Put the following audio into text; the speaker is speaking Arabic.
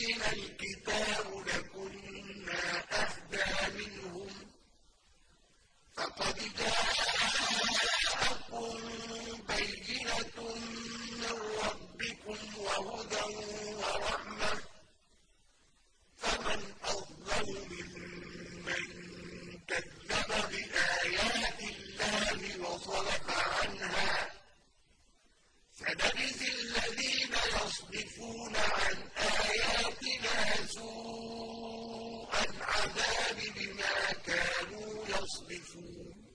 عَلَيْنَا الْكِتَابُ لَكُنَّا أَهْدَىٰ مِنْهُمْ ۚ فَقَدْ جَاءَكُم بَيِّنَةٌ مِّن رَّبِّكُمْ وَهُدًى وَرَحْمَةٌ ۚ فَمَنْ أَظْلَمُ مِمَّن كَذَّبَ بِآيَاتِ اللَّهِ وصدق عَنْهَا ۗ فنجزي الَّذِينَ يَصْدِفُونَ house with.